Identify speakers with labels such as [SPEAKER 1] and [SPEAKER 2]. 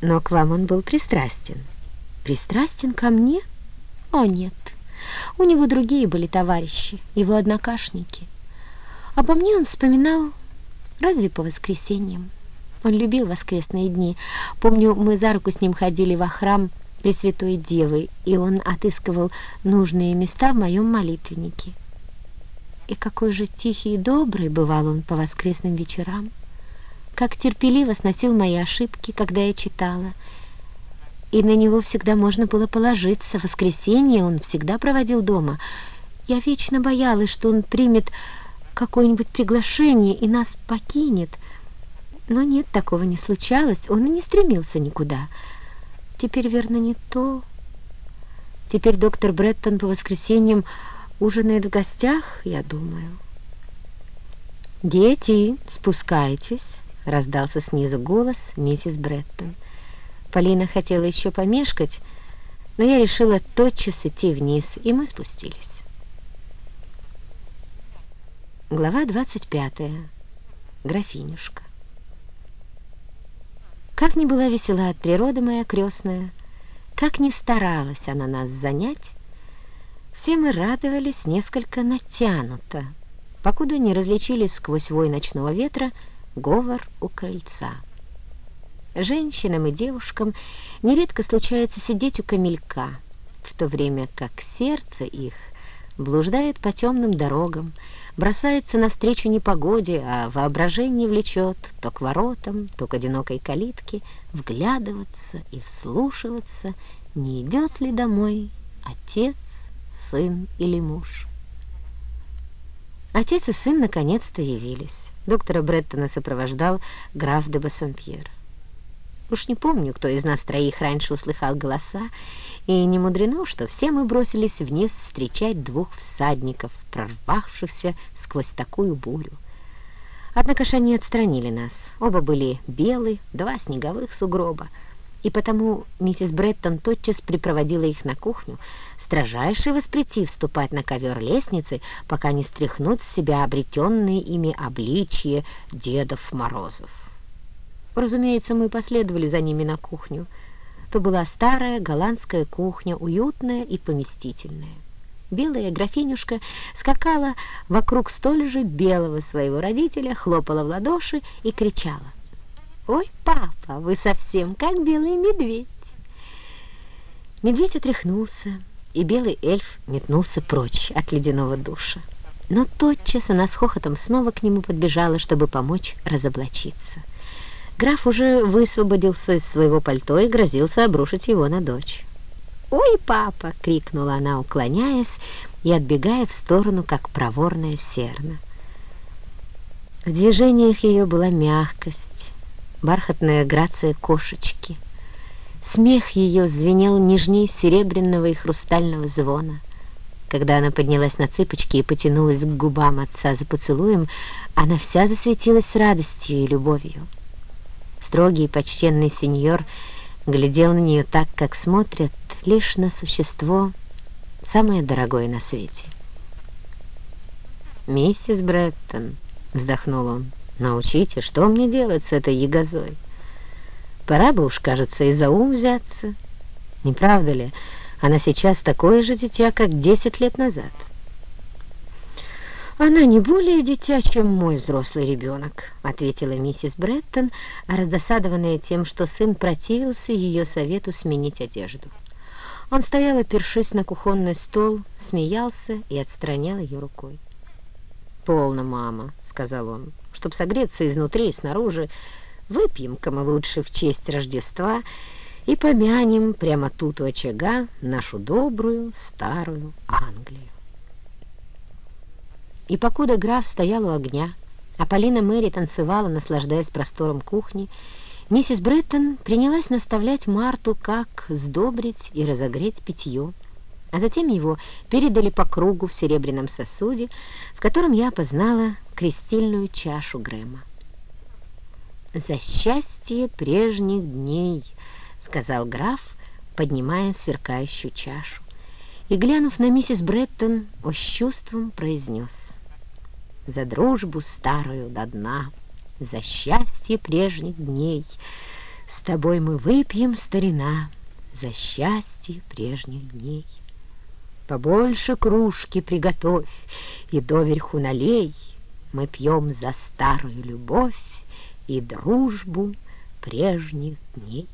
[SPEAKER 1] Но к вам он был пристрастен. Пристрастен ко мне? О, нет. У него другие были товарищи, его однокашники. Обо мне он вспоминал разве по воскресеньям. Он любил воскресные дни. Помню, мы за руку с ним ходили во храм Пресвятой Девы, и он отыскивал нужные места в моем молитвеннике. И какой же тихий и добрый бывал он по воскресным вечерам. Как терпеливо сносил мои ошибки, когда я читала. И на него всегда можно было положиться. В воскресенье он всегда проводил дома. Я вечно боялась, что он примет какое-нибудь приглашение и нас покинет. Но нет, такого не случалось. Он и не стремился никуда. Теперь, верно, не то. Теперь доктор Бреттон по воскресеньям ужинает в гостях, я думаю. «Дети, спускайтесь!» — раздался снизу голос миссис Бреттон. Полина хотела еще помешкать, но я решила тотчас идти вниз, и мы спустились. Глава двадцать пятая. Графинюшка. Как ни была весела от природы моя крестная, как ни старалась она нас занять, все мы радовались несколько натянуто, покуда не различили сквозь вой ночного ветра говор у крыльца. Женщинам и девушкам нередко случается сидеть у камелька, в то время как сердце их блуждает по темным дорогам, бросается навстречу непогоде, а воображение влечет то к воротам, то к одинокой калитке, вглядываться и вслушиваться, не идет ли домой отец сын или муж. Отец и сын наконец-то явились. Доктора Бреттона сопровождал граф де Бассомпьер. Уж не помню, кто из нас троих раньше услыхал голоса, и не мудрено, что все мы бросились вниз встречать двух всадников, прорвавшихся сквозь такую бурю. Однако же они отстранили нас. Оба были белые, два снеговых сугроба, и потому миссис Бреттон тотчас припроводила их на кухню, строжайше воспретив вступать на ковер лестницы, пока не стряхнут с себя обретенные ими обличье Дедов Морозов. Разумеется, мы последовали за ними на кухню. То была старая голландская кухня, уютная и поместительная. Белая графинюшка скакала вокруг столь же белого своего родителя, хлопала в ладоши и кричала. «Ой, папа, вы совсем как белый медведь!» Медведь отряхнулся, и белый эльф метнулся прочь от ледяного душа. Но тотчас она с хохотом снова к нему подбежала, чтобы помочь разоблачиться. Граф уже высвободился из своего пальто и грозился обрушить его на дочь. «Ой, папа!» — крикнула она, уклоняясь и отбегая в сторону, как проворная серна. В движениях ее была мягкость, бархатная грация кошечки — Смех ее звенел нежней серебряного и хрустального звона. Когда она поднялась на цыпочки и потянулась к губам отца за поцелуем, она вся засветилась радостью и любовью. Строгий и почтенный сеньор глядел на нее так, как смотрят лишь на существо, самое дорогое на свете. «Миссис Бреттон», — вздохнул он, — «научите, что мне делать с этой ягозой?» Пора бы уж, кажется, и за ум взяться. Не правда ли? Она сейчас такое же дитя, как десять лет назад. «Она не более дитя, чем мой взрослый ребенок», — ответила миссис Бреттон, раздосадованная тем, что сын противился ее совету сменить одежду. Он стоял, опершись на кухонный стол, смеялся и отстранял ее рукой. «Полно, мама», — сказал он, — «чтоб согреться изнутри и снаружи, Выпьем-ка мы лучше в честь Рождества и помянем прямо тут у очага нашу добрую старую Англию. И покуда граф стоял у огня, а Полина Мэри танцевала, наслаждаясь простором кухни, миссис Бреттон принялась наставлять Марту, как сдобрить и разогреть питье, а затем его передали по кругу в серебряном сосуде, в котором я опознала крестильную чашу Грэма за счастье прежних дней», — сказал граф, поднимая сверкающую чашу. И, глянув на миссис Бреттон, о с чувством произнес «За дружбу старую до дна, за счастье прежних дней, тобой мы выпьем, старина, за счастье прежних дней. Побольше кружки приготовь и доверху налей, Мы пьем за старую любовь и дружбу прежних дней.